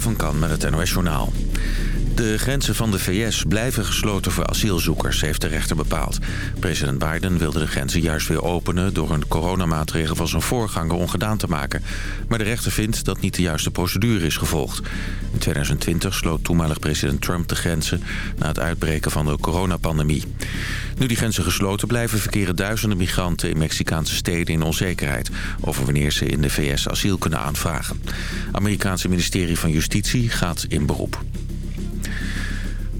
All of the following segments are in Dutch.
Van Kan met het NOS Journaal. De grenzen van de VS blijven gesloten voor asielzoekers, heeft de rechter bepaald. President Biden wilde de grenzen juist weer openen... door een coronamaatregel van zijn voorganger ongedaan te maken. Maar de rechter vindt dat niet de juiste procedure is gevolgd. In 2020 sloot toenmalig president Trump de grenzen... na het uitbreken van de coronapandemie. Nu die grenzen gesloten blijven... verkeren duizenden migranten in Mexicaanse steden in onzekerheid... over wanneer ze in de VS asiel kunnen aanvragen. Amerikaanse ministerie van Justitie gaat in beroep.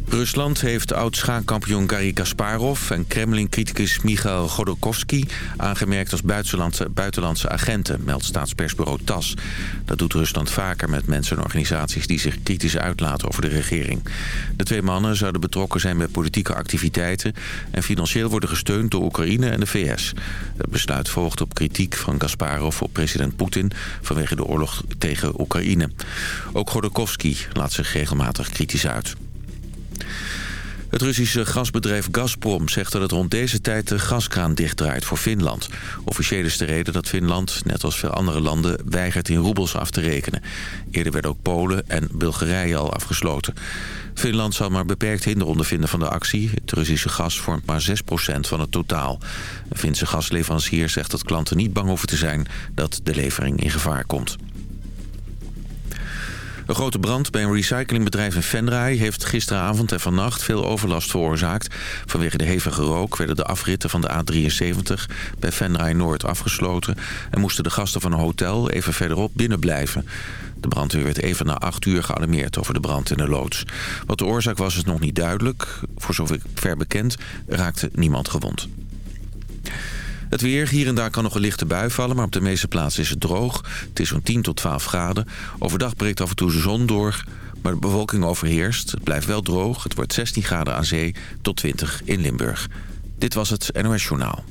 Rusland heeft oud-schaakkampioen Garry Kasparov en Kremlin-criticus Michail Godorkovsky aangemerkt als buitenlandse, buitenlandse agenten, meldt staatspersbureau TAS. Dat doet Rusland vaker met mensen en organisaties die zich kritisch uitlaten over de regering. De twee mannen zouden betrokken zijn bij politieke activiteiten en financieel worden gesteund door Oekraïne en de VS. Het besluit volgt op kritiek van Kasparov op president Poetin vanwege de oorlog tegen Oekraïne. Ook Godorkovsky laat zich regelmatig kritisch uit. Het Russische gasbedrijf Gazprom zegt dat het rond deze tijd de gaskraan dichtdraait voor Finland. Officieel is de reden dat Finland, net als veel andere landen, weigert in roebels af te rekenen. Eerder werden ook Polen en Bulgarije al afgesloten. Finland zal maar beperkt hinder ondervinden van de actie. Het Russische gas vormt maar 6% van het totaal. Een Finse gasleverancier zegt dat klanten niet bang hoeven te zijn dat de levering in gevaar komt. Een grote brand bij een recyclingbedrijf in Venray heeft gisteravond en vannacht veel overlast veroorzaakt. Vanwege de hevige rook werden de afritten van de A73 bij Venray Noord afgesloten... en moesten de gasten van een hotel even verderop binnen blijven. De brandweer werd even na acht uur gealarmeerd over de brand in de loods. Wat de oorzaak was is nog niet duidelijk. Voor zover bekend raakte niemand gewond. Het weer, hier en daar kan nog een lichte bui vallen... maar op de meeste plaatsen is het droog. Het is zo'n 10 tot 12 graden. Overdag breekt af en toe de zon door... maar de bewolking overheerst. Het blijft wel droog. Het wordt 16 graden aan zee tot 20 in Limburg. Dit was het NOS Journaal.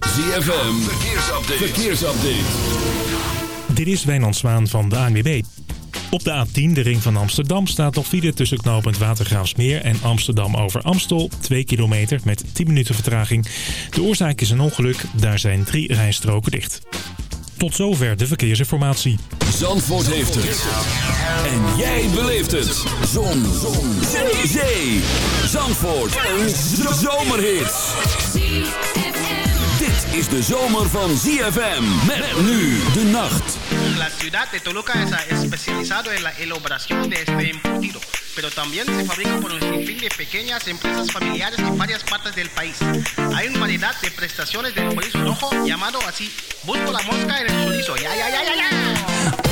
ZFM, verkeersupdate. verkeersupdate. Dit is Wijnand Zwaan van de ANWB. Op de A10, de ring van Amsterdam, staat nog file tussen knooppunt Watergraafsmeer en Amsterdam over Amstel. 2 kilometer met 10 minuten vertraging. De oorzaak is een ongeluk, daar zijn drie rijstroken dicht. Tot zover de verkeersinformatie. Zandvoort heeft het. En jij beleeft het. Zon. Zon. Zee. Zandvoort. Een zomerhit. Is de zomer van ZFM. Met nu de nacht. La ciudad de Toluca es especializado en la elaboración de este embutido, pero también se fabrica por un sinfín de pequeñas empresas familiares en varias partes del país. Hay una variedad de prestaciones del chorizo rojo llamado así. Busco la mosca en el chorizo. Ya, ya, ya, ya, ya.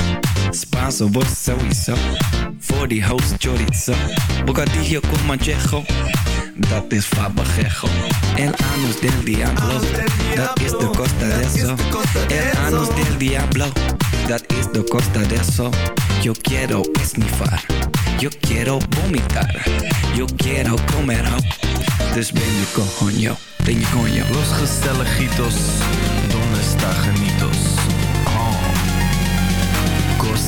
Spaanse worst sowieso. Voor die host chorizo. Bocadillo con manchejo. Dat is fabajejo. El anus del diablo. Dat is de costa de eso. El anus del diablo. Dat is de costa de eso. Yo quiero esnifar. Yo quiero vomitar. Yo quiero comer. Dus ben je coño. Ben je coño. Los gezelligitos, donde está?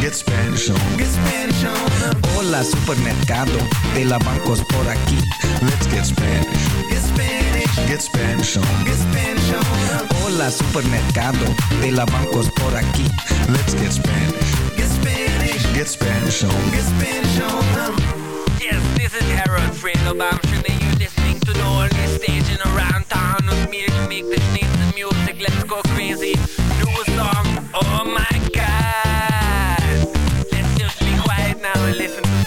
Get Spanish on. Get Spanish on. Hola, supermercado. De la bancos por aquí. Let's get Spanish. Get Spanish. Get Spanish on. Get Spanish on. Hola, supermercado. De la bancos por aquí. Let's get Spanish. Get Spanish. Get Spanish on. Get Spanish on. Yes, this is Harold Fredo Bamshin and you listening to the only stage in around town with me to make this nice music. Let's go crazy. listen to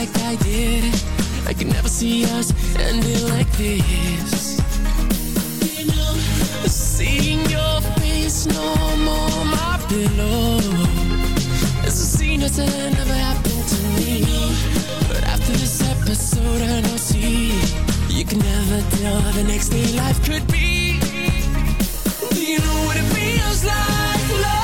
like I did. I could never see us ending like this. Seeing your face no more my pillow. It's a scene that's never happened to me. But after this episode, I know see you can never tell how the next day life could be. Do you know what it feels like? Love?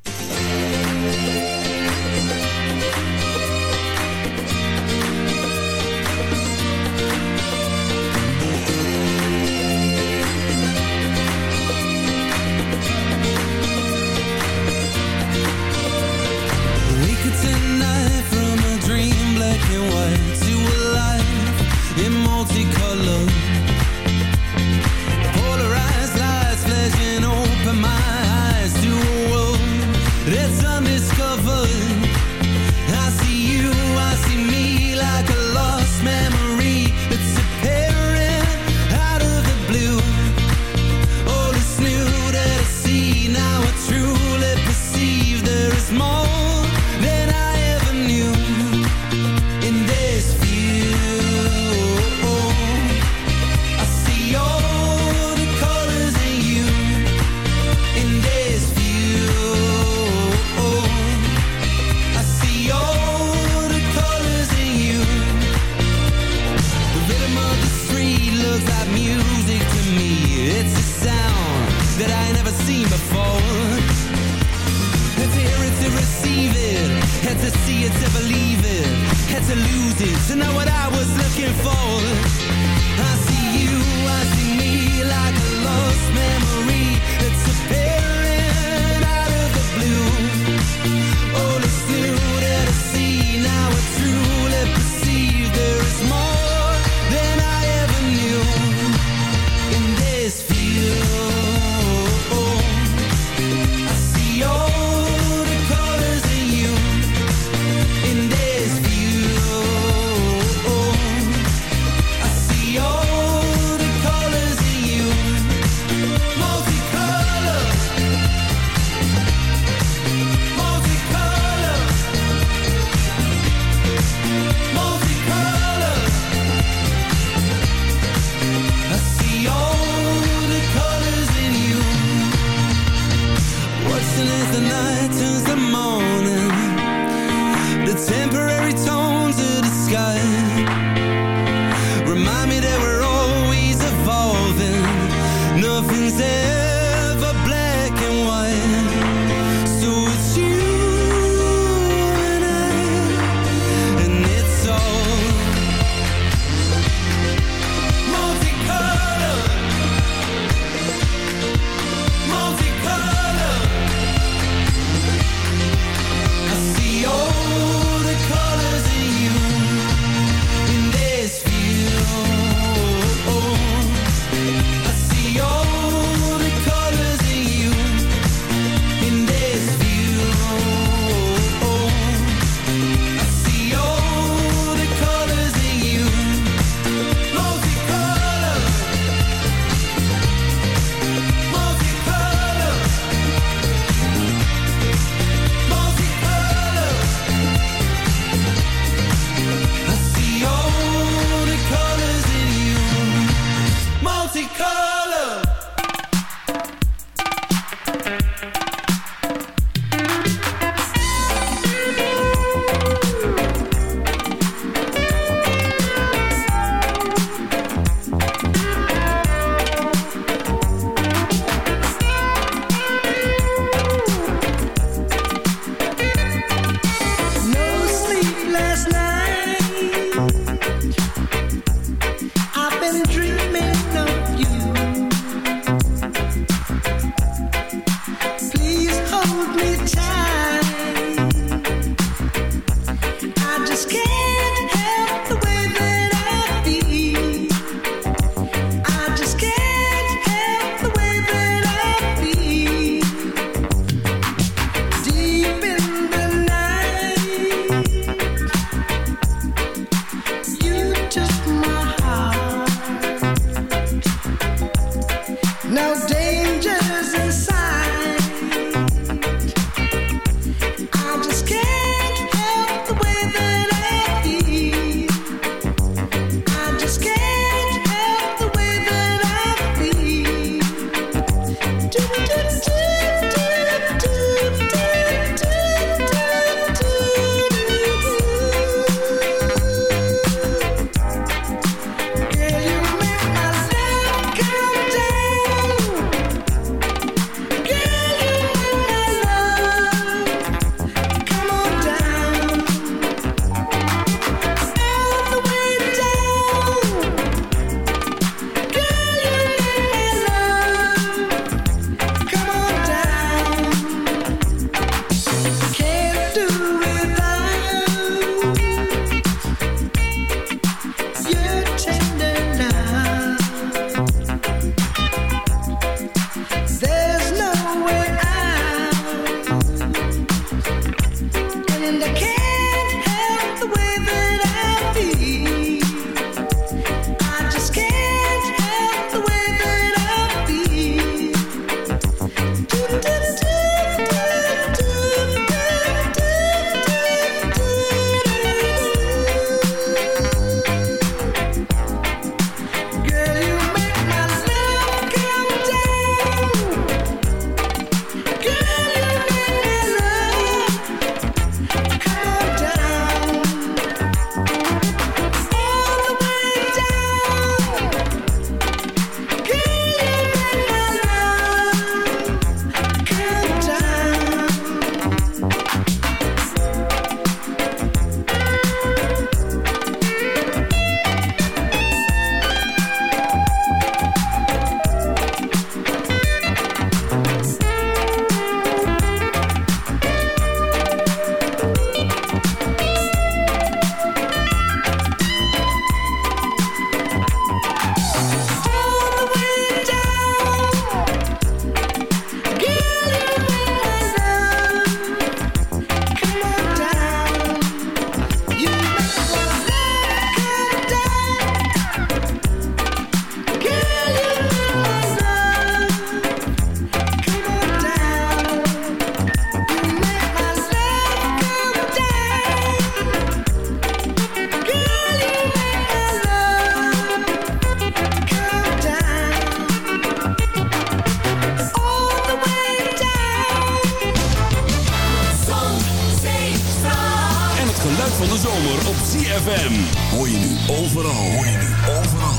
geluid van de zomer op ZFM. Hoor je nu overal, hoor je nu overal.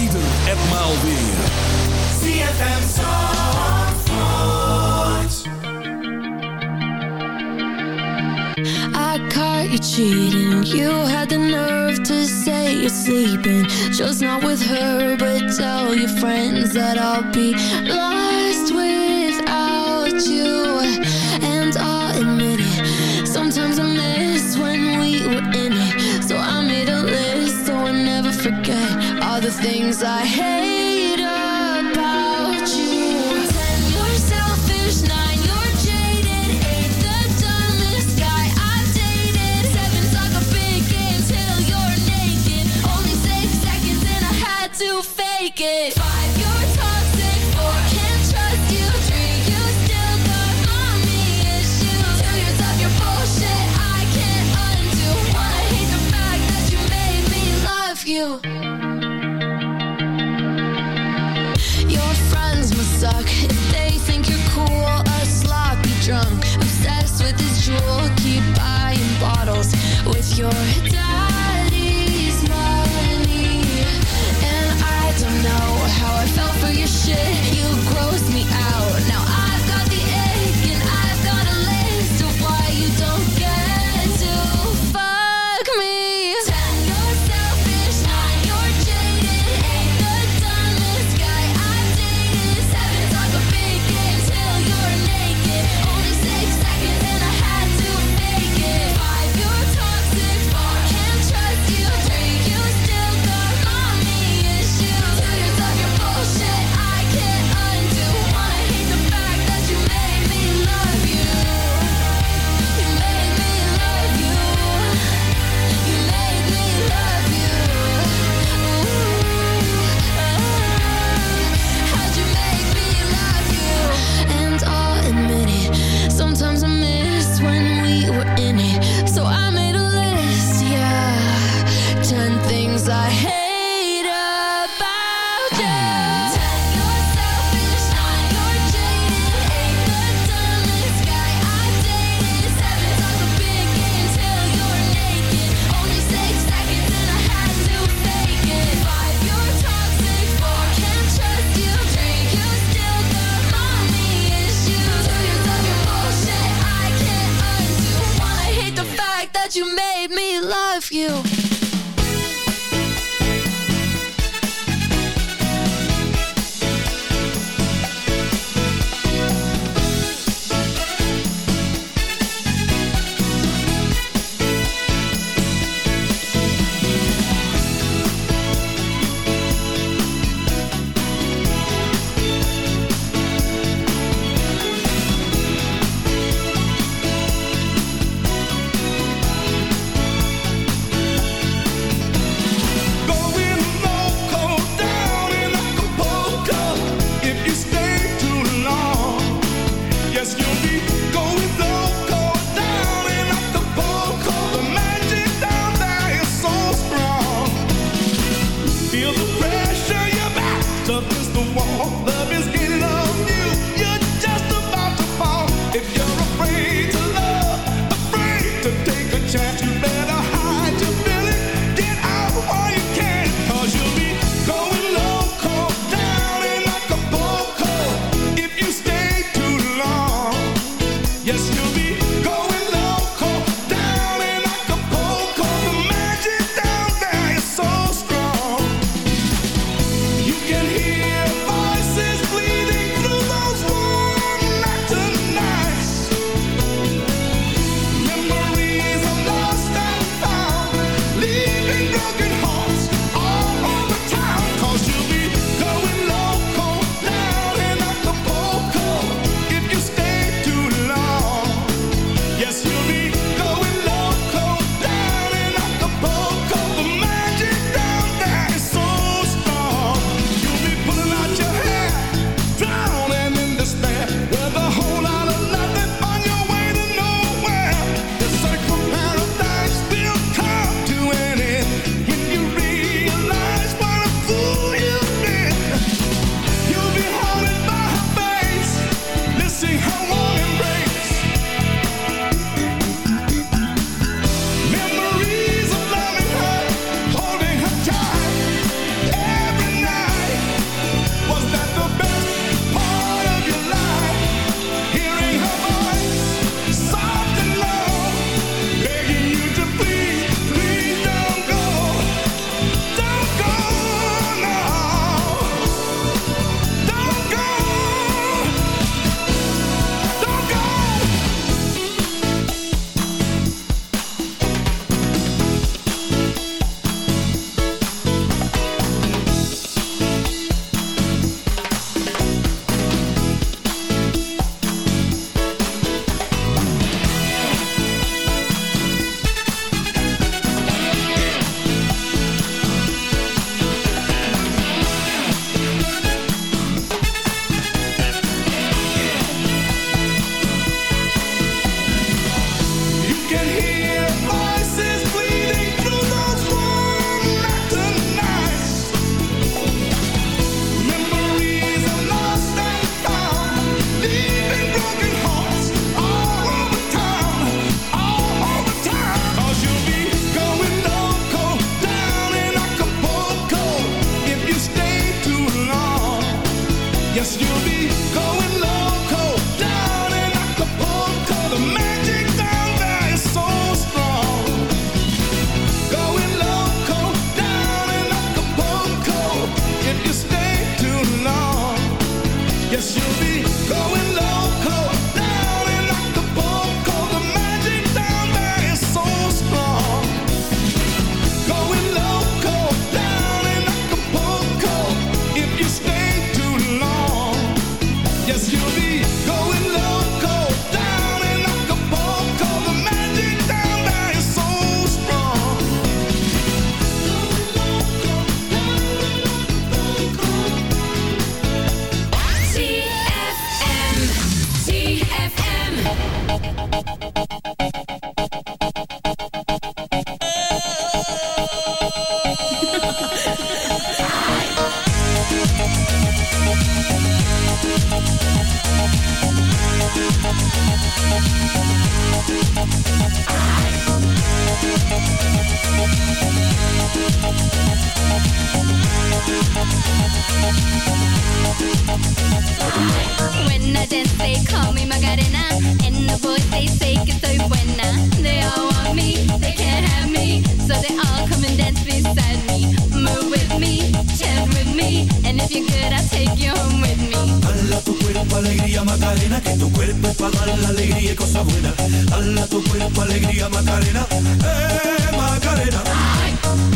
Ieder en maal weer. ZFM Zandvoort. I caught you cheating. You had the nerve to say you're sleeping. Just not with her, but tell your friends that I'll be lying. things I hate. Your When I dance, they call me Macarena. And the boys, they say que soy buena. They all want me, they can't have me. So they all come and dance beside me. Move with me, with me. And if you're good, I'll take you home with me. Tu cuerpo alegría que tu cuerpo la alegría y tu cuerpo alegría Macarena, eh Macarena.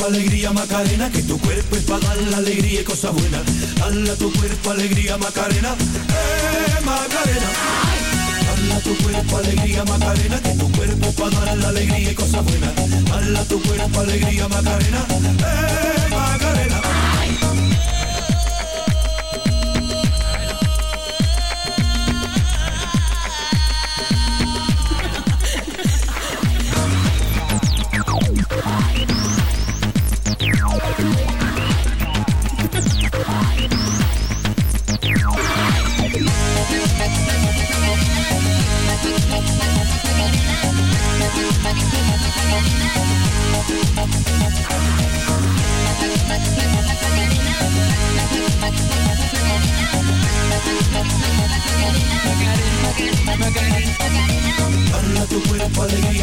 cuerpo alegría Macarena, que tu cuerpo es para dar la alegría y cosas buenas. Hala tu cuerpo alegría Macarena, eh Macarena. Hala tu cuerpo alegría Macarena, que tu cuerpo es para dar la alegría y cosas buenas. Hala tu cuerpo alegría Macarena, eh Macarena.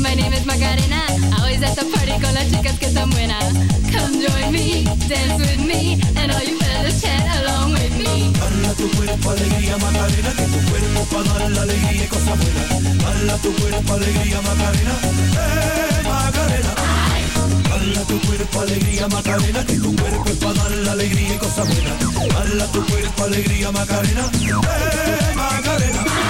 my name is Macarena Always at the party con las chicas que están buenas Come join me, dance with me And all you fellas chat along with me Hala tu cuerpo alegría Macarena, que tu cuerpo para dar la alegría y cosas buenas. Hala tu cuerpo alegría Macarena, eh Macarena. Hala tu cuerpo alegría Macarena, que tu cuerpo es para dar la alegría y cosas buenas. Hala tu cuerpo alegría Macarena, eh Macarena.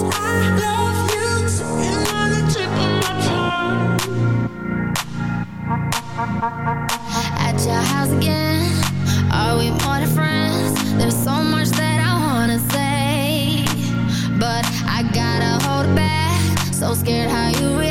At your house again Are we more than friends? There's so much that I wanna say But I gotta hold back So scared how you react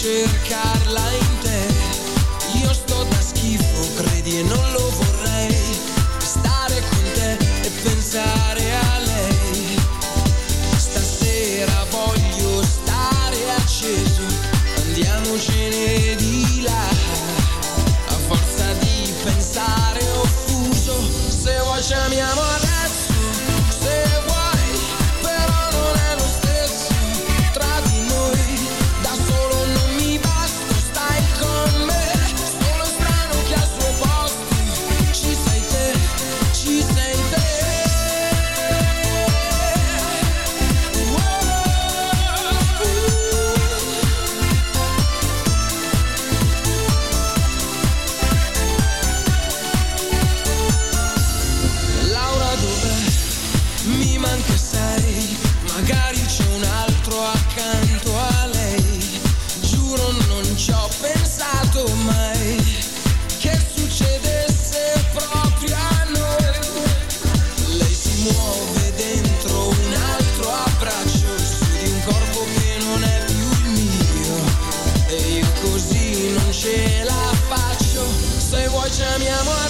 cercarla così non ce la faccio. Se vuoi chiamiamo a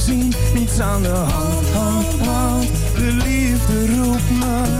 zien, niets aan de hand, hand, hand. De liefde roept me.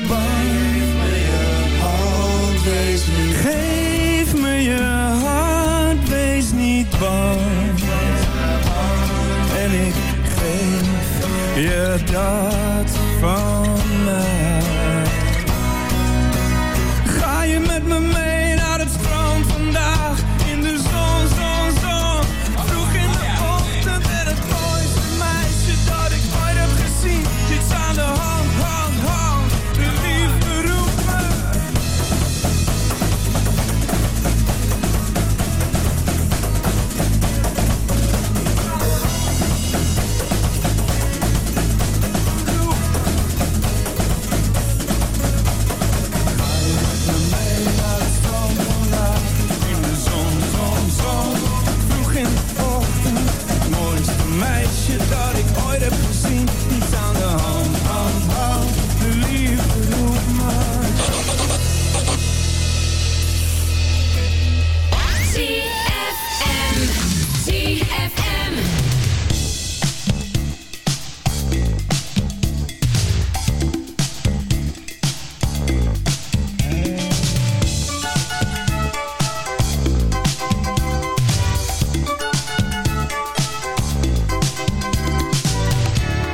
Yeah.